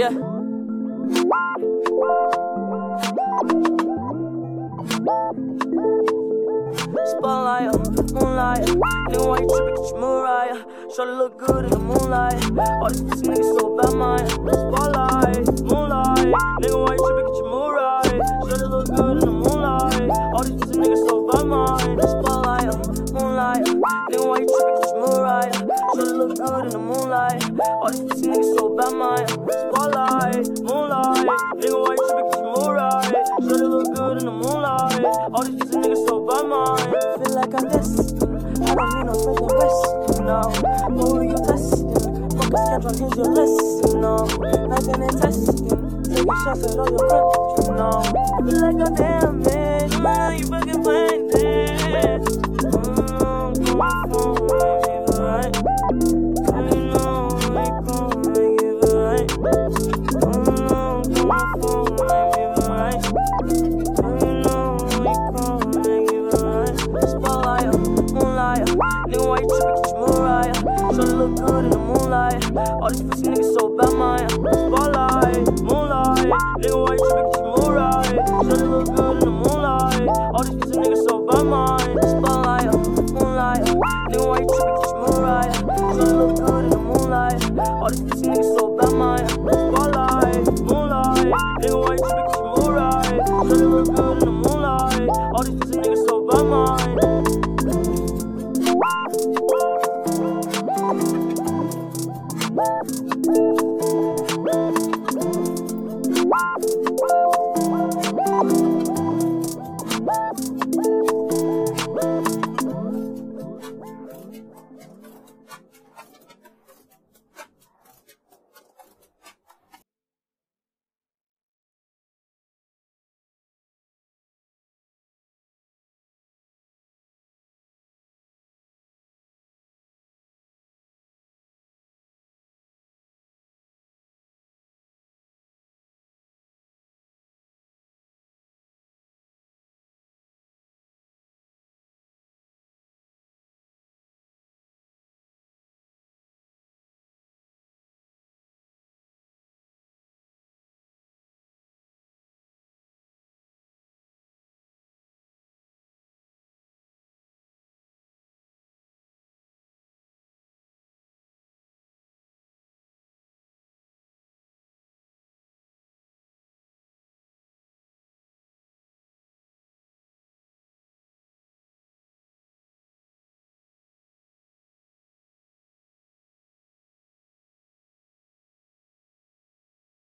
Yeah. Spotlight, moonlight. Then why you tripping? Get your Mariah. Shawty look good in the moonlight. All these niggas so bad, mine. Spotlight, moonlight. All these niggas so bad, mine. Spotlight, moonlight. Nigga, why you tripping? Your Mariah. Shorty look good in the moonlight. All these niggas so bad, mine. Feel like I'm destined. I don't need no special rest. No, who you testing? Fuck a here's your list. No, like an testing. Taking shots at all your friends. No, feel like a damn. Man, you fucking playing why you trippin', cause you moonlight. Tryna look good in the moonlight. All these pussy niggas so bad, man. Spotlight, moonlight. Nigga, why you trippin', cause you moonlight. Tryna look good in the moonlight. All these pussy niggas so bad, man. Spotlight, moonlight. Nigga, why you trippin', cause you moonlight. Tryna look good in the moonlight. All these pussy niggas so bad, man.